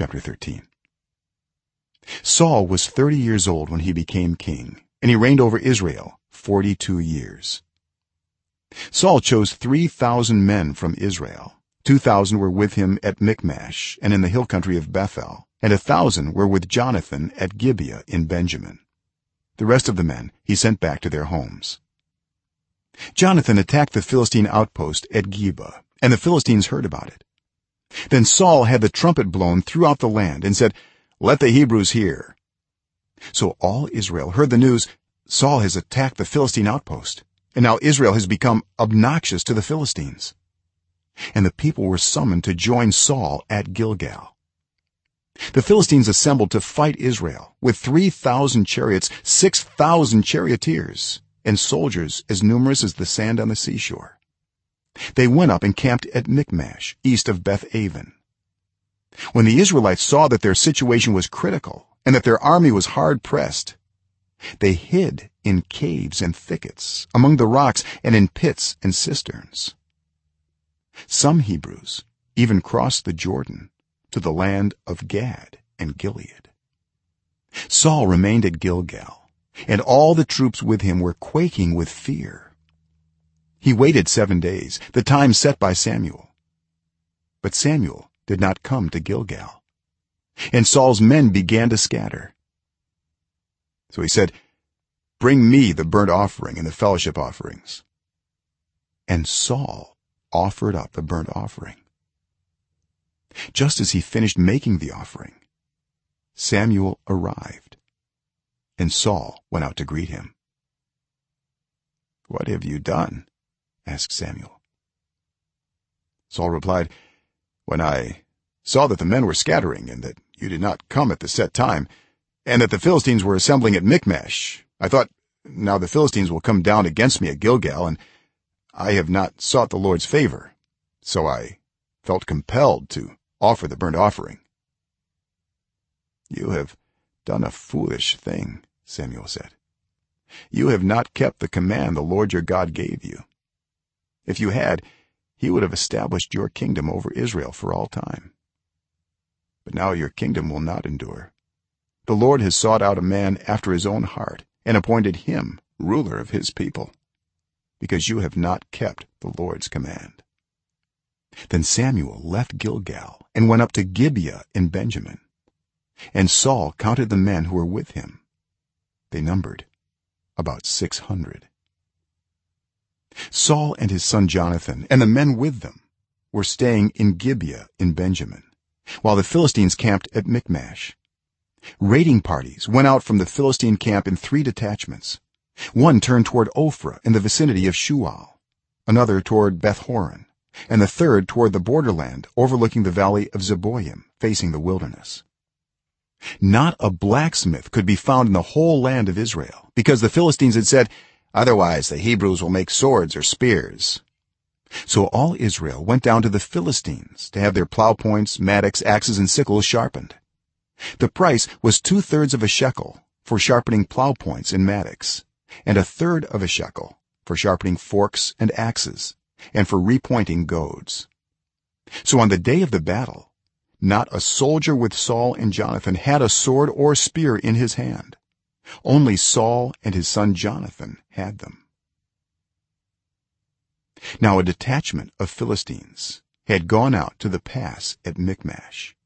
chapter 13 saul was 30 years old when he became king and he reigned over israel 42 years. Saul chose 3000 men from israel. 2000 were with him at michmash and in the hill country of bethel and a 1000 were with jonathan at gibeah in benjamin. The rest of the men he sent back to their homes. Jonathan attacked the philistine outpost at gibeah and the philistines heard about it then saul had the trumpet blown throughout the land and said let the hebrews hear. So all israel heard the news saul has attacked the philistine outpost and now israel has become obnoxious to the philistines. And the people were summoned to join saul at gilgal. The philistines assembled to fight israel with 3000 chariots 6000 charioteers and soldiers as numerous as the sand on the seashore they went up and camped at michmash east of beth-aven when the israelites saw that their situation was critical and that their army was hard pressed they hid in caves and thickets among the rocks and in pits and cisterns. Some hebrews even crossed the jordan to the land of gad and gilead. Saul remained at gilgal and all the troops with him were quaking with fear he waited 7 days the time set by samuel. But samuel did not come to gilgal. And saul's men began to scatter. So he said bring me the burnt offering and the fellowship offerings. And saul offered up the burnt offering. Just as he finished making the offering samuel arrived and saul went out to greet him. What have you done asked samuel. Saul replied when i saw that the men were scattering and that you did not come at the set time and that the philistines were assembling at michmash i thought now the philistines will come down against me at gilgal and i have not sought the lord's favor. So i felt compelled to offer the burnt offering. You have done a foolish thing samuel said. You have not kept the command the lord your god gave you if you had he would have established your kingdom over israel for all time. But now your kingdom will not endure. The lord has sought out a man after his own heart and appointed him ruler of his people because you have not kept the lord's command. Then samuel left gilgal and went up to gibeah in benjamin. And saul counted the men who were with him. They numbered about 600 saul and his son jonathan and the men with them were staying in gibeah in benjamin while the philistines camped at michmash. Raiding parties went out from the philistine camp in 3 detachments. One turned toward ophrah in the vicinity of shual another toward beth-horon and the third toward the borderland overlooking the valley of zeboim facing the wilderness. Not a blacksmith could be found in the whole land of israel because the philistines had said otherwise the hebrews will make swords or spears. So all israel went down to the philistines to have their plow points mattocks axes and sickles sharpened. The price was two-thirds of a shekel for sharpening plow points and mattocks and a third of a shekel for sharpening forks and axes and for repointing goads. So on the day of the battle not a soldier with saul and jonathan had a sword or spear in his hand only saul and his son jonathan had them. Now a detachment of philistines had gone out to the pass at michmash